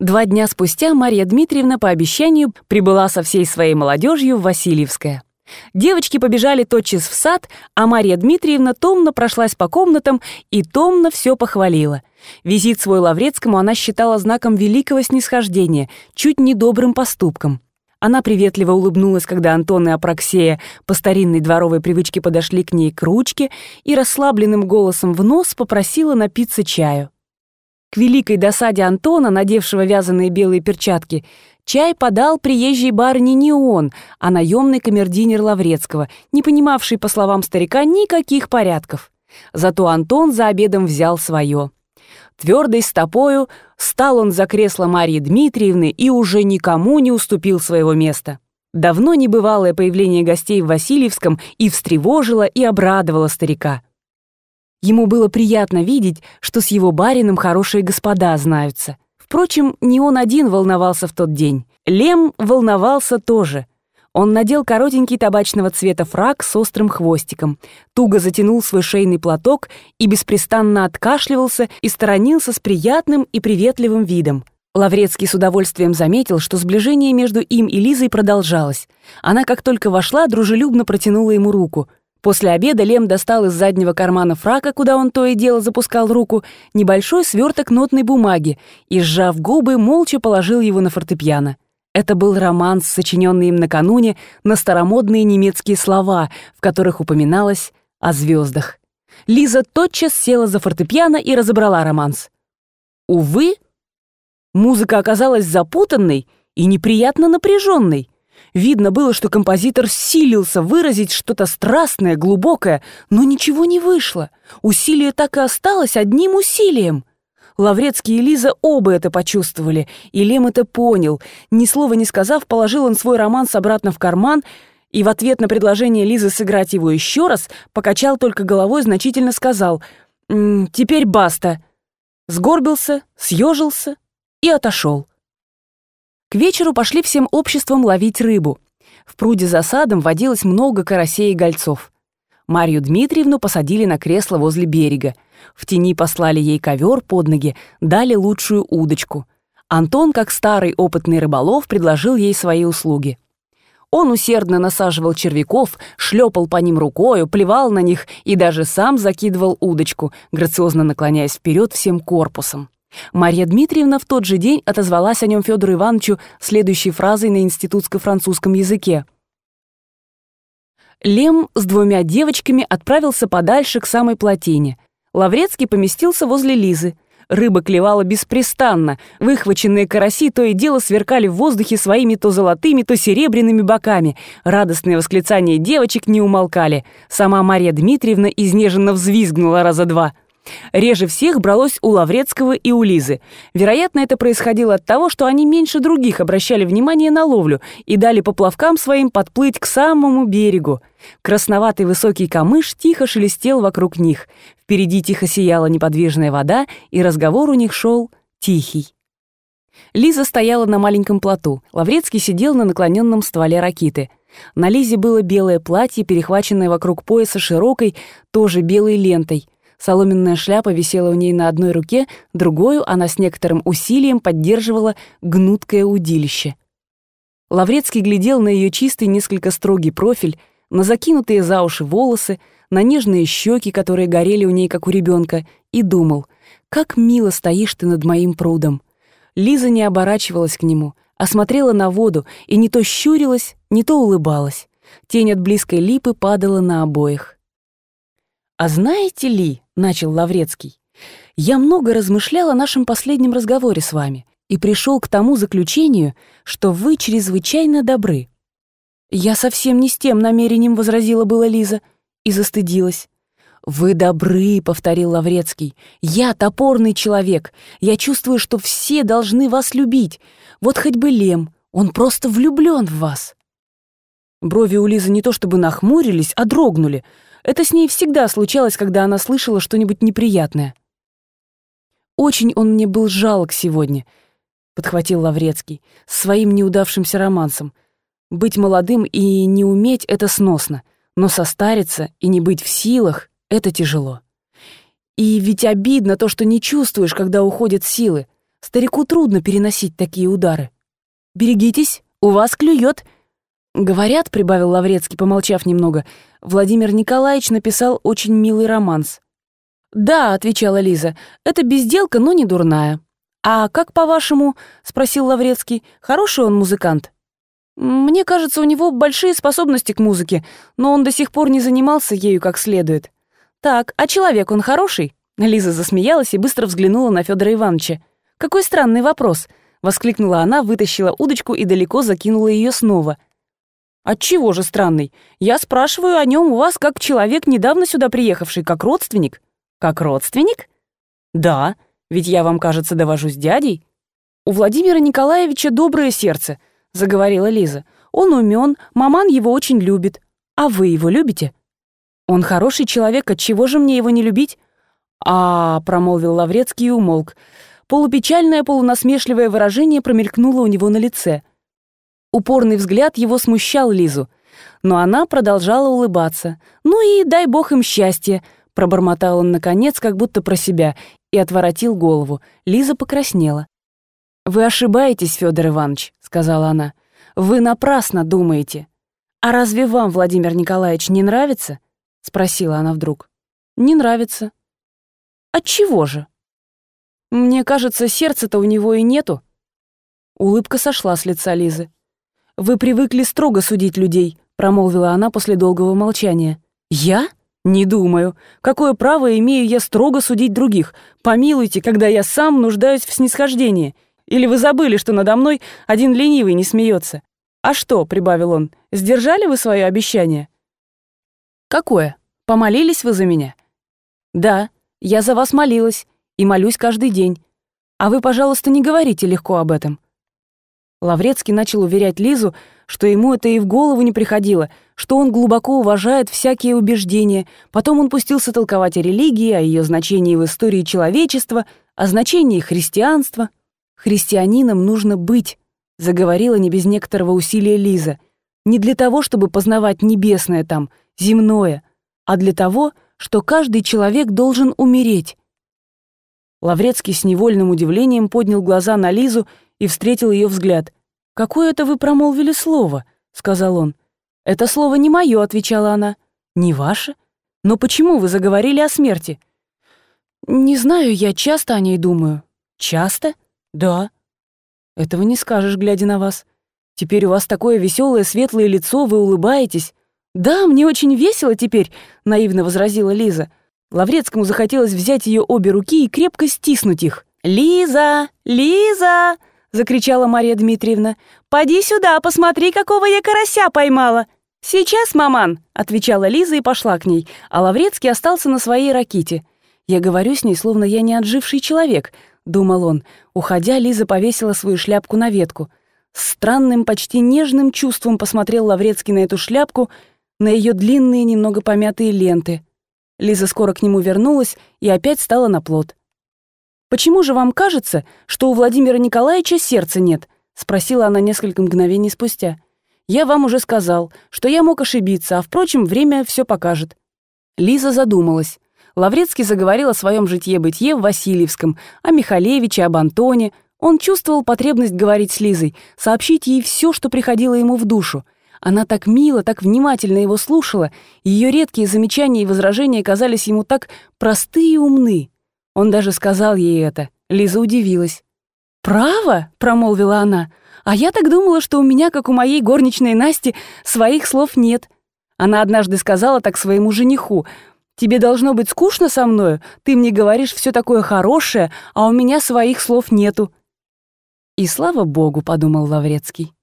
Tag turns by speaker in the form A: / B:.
A: Два дня спустя Марья Дмитриевна по обещанию прибыла со всей своей молодежью в Васильевское. Девочки побежали тотчас в сад, а Марья Дмитриевна томно прошлась по комнатам и томно все похвалила. Визит свой Лаврецкому она считала знаком великого снисхождения, чуть не добрым поступком. Она приветливо улыбнулась, когда Антон и Апраксея по старинной дворовой привычке подошли к ней к ручке и расслабленным голосом в нос попросила напиться чаю. К великой досаде Антона, надевшего вязаные белые перчатки, чай подал приезжий барыне не он, а наемный камердинер Лаврецкого, не понимавший, по словам старика, никаких порядков. Зато Антон за обедом взял свое. Твердой стопою стал он за кресло Марьи Дмитриевны и уже никому не уступил своего места. Давно небывалое появление гостей в Васильевском и встревожило, и обрадовало старика. Ему было приятно видеть, что с его барином хорошие господа знаются. Впрочем, не он один волновался в тот день. Лем волновался тоже. Он надел коротенький табачного цвета фрак с острым хвостиком, туго затянул свой шейный платок и беспрестанно откашливался и сторонился с приятным и приветливым видом. Лаврецкий с удовольствием заметил, что сближение между им и Лизой продолжалось. Она, как только вошла, дружелюбно протянула ему руку — После обеда Лем достал из заднего кармана фрака, куда он то и дело запускал руку, небольшой сверток нотной бумаги и, сжав губы, молча положил его на фортепиано. Это был романс, сочиненный им накануне на старомодные немецкие слова, в которых упоминалось о звездах. Лиза тотчас села за фортепиано и разобрала романс. Увы, музыка оказалась запутанной и неприятно напряженной. Видно было, что композитор силился выразить что-то страстное, глубокое, но ничего не вышло. Усилие так и осталось одним усилием. Лаврецкий и Лиза оба это почувствовали, и Лем это понял. Ни слова не сказав, положил он свой романс обратно в карман и в ответ на предложение Лизы сыграть его еще раз покачал только головой, значительно сказал «Теперь баста». Сгорбился, съежился и отошел. К вечеру пошли всем обществом ловить рыбу. В пруде за садом водилось много карасей и гольцов. Марью Дмитриевну посадили на кресло возле берега. В тени послали ей ковер под ноги, дали лучшую удочку. Антон, как старый опытный рыболов, предложил ей свои услуги. Он усердно насаживал червяков, шлепал по ним рукою, плевал на них и даже сам закидывал удочку, грациозно наклоняясь вперед всем корпусом. Марья Дмитриевна в тот же день отозвалась о нем Федору Ивановичу следующей фразой на институтско-французском языке. Лем с двумя девочками отправился подальше к самой плотине. Лаврецкий поместился возле Лизы. Рыба клевала беспрестанно, выхваченные караси то и дело сверкали в воздухе своими то золотыми, то серебряными боками. Радостные восклицания девочек не умолкали. Сама Марья Дмитриевна изнеженно взвизгнула раза два — Реже всех бралось у Лаврецкого и у Лизы. Вероятно, это происходило от того, что они меньше других обращали внимание на ловлю и дали поплавкам своим подплыть к самому берегу. Красноватый высокий камыш тихо шелестел вокруг них. Впереди тихо сияла неподвижная вода, и разговор у них шел тихий. Лиза стояла на маленьком плоту. Лаврецкий сидел на наклоненном стволе ракиты. На Лизе было белое платье, перехваченное вокруг пояса широкой, тоже белой лентой — Соломенная шляпа висела у ней на одной руке, другую она с некоторым усилием поддерживала гнуткое удилище. Лаврецкий глядел на ее чистый, несколько строгий профиль, на закинутые за уши волосы, на нежные щеки, которые горели у ней, как у ребенка, и думал, «Как мило стоишь ты над моим прудом!» Лиза не оборачивалась к нему, а смотрела на воду и не то щурилась, не то улыбалась. Тень от близкой липы падала на обоих. «А знаете ли, — начал Лаврецкий, — я много размышлял о нашем последнем разговоре с вами и пришел к тому заключению, что вы чрезвычайно добры». «Я совсем не с тем намерением», — возразила была Лиза, и застыдилась. «Вы добры», — повторил Лаврецкий. «Я топорный человек. Я чувствую, что все должны вас любить. Вот хоть бы Лем, он просто влюблен в вас». Брови у Лизы не то чтобы нахмурились, а дрогнули — это с ней всегда случалось, когда она слышала что-нибудь неприятное. «Очень он мне был жалок сегодня», — подхватил Лаврецкий, — «своим неудавшимся романсом. Быть молодым и не уметь — это сносно, но состариться и не быть в силах — это тяжело. И ведь обидно то, что не чувствуешь, когда уходят силы. Старику трудно переносить такие удары. Берегитесь, у вас клюет. Говорят, прибавил Лаврецкий, помолчав немного, Владимир Николаевич написал очень милый романс. «Да», — отвечала Лиза, — «это безделка, но не дурная». «А как, по-вашему?» — спросил Лаврецкий. «Хороший он музыкант?» «Мне кажется, у него большие способности к музыке, но он до сих пор не занимался ею как следует». «Так, а человек он хороший?» Лиза засмеялась и быстро взглянула на Федора Ивановича. «Какой странный вопрос!» — воскликнула она, вытащила удочку и далеко закинула ее снова. «Отчего же странный? Я спрашиваю о нем у вас как человек, недавно сюда приехавший, как родственник». «Как родственник?» «Да, ведь я вам, кажется, довожу с дядей». «У Владимира Николаевича доброе сердце», — заговорила Лиза. «Он умен, маман его очень любит. А вы его любите?» «Он хороший человек, отчего же мне его не любить?» «А, — промолвил Лаврецкий и умолк. Полупечальное, полунасмешливое выражение промелькнуло у него на лице. Упорный взгляд его смущал Лизу, но она продолжала улыбаться. «Ну и дай бог им счастье!» — пробормотал он наконец, как будто про себя, и отворотил голову. Лиза покраснела. «Вы ошибаетесь, Федор Иванович», — сказала она. «Вы напрасно думаете. А разве вам, Владимир Николаевич, не нравится?» — спросила она вдруг. «Не нравится», Отчего же? Мне кажется, сердца-то у него и нету. Улыбка сошла с лица Лизы. «Вы привыкли строго судить людей», — промолвила она после долгого молчания. «Я? Не думаю. Какое право имею я строго судить других? Помилуйте, когда я сам нуждаюсь в снисхождении. Или вы забыли, что надо мной один ленивый не смеется? А что, — прибавил он, — сдержали вы свое обещание?» «Какое? Помолились вы за меня?» «Да. Я за вас молилась и молюсь каждый день. А вы, пожалуйста, не говорите легко об этом». Лаврецкий начал уверять Лизу, что ему это и в голову не приходило, что он глубоко уважает всякие убеждения. Потом он пустился толковать о религии, о ее значении в истории человечества, о значении христианства. «Христианином нужно быть», — заговорила не без некоторого усилия Лиза. «Не для того, чтобы познавать небесное там, земное, а для того, что каждый человек должен умереть. Лаврецкий с невольным удивлением поднял глаза на Лизу и встретил ее взгляд. «Какое это вы промолвили слово?» — сказал он. «Это слово не мое», — отвечала она. «Не ваше? Но почему вы заговорили о смерти?» «Не знаю, я часто о ней думаю». «Часто?» «Да». «Этого не скажешь, глядя на вас. Теперь у вас такое веселое, светлое лицо, вы улыбаетесь. «Да, мне очень весело теперь», — наивно возразила Лиза. Лаврецкому захотелось взять ее обе руки и крепко стиснуть их. «Лиза! Лиза!» — закричала Мария Дмитриевна. «Поди сюда, посмотри, какого я карася поймала!» «Сейчас, маман!» — отвечала Лиза и пошла к ней, а Лаврецкий остался на своей раките. «Я говорю с ней, словно я не отживший человек», — думал он. Уходя, Лиза повесила свою шляпку на ветку. С странным, почти нежным чувством посмотрел Лаврецкий на эту шляпку — на ее длинные, немного помятые ленты. Лиза скоро к нему вернулась и опять стала на плот. «Почему же вам кажется, что у Владимира Николаевича сердца нет?» — спросила она несколько мгновений спустя. «Я вам уже сказал, что я мог ошибиться, а, впрочем, время все покажет». Лиза задумалась. Лаврецкий заговорил о своем житье-бытие в Васильевском, о Михалевиче, об Антоне. Он чувствовал потребность говорить с Лизой, сообщить ей все, что приходило ему в душу, она так мило, так внимательно его слушала, ее редкие замечания и возражения казались ему так просты и умны. Он даже сказал ей это. Лиза удивилась. «Право?» — промолвила она. «А я так думала, что у меня, как у моей горничной Насти, своих слов нет». Она однажды сказала так своему жениху. «Тебе должно быть скучно со мною, ты мне говоришь все такое хорошее, а у меня своих слов нету». «И слава богу», — подумал Лаврецкий.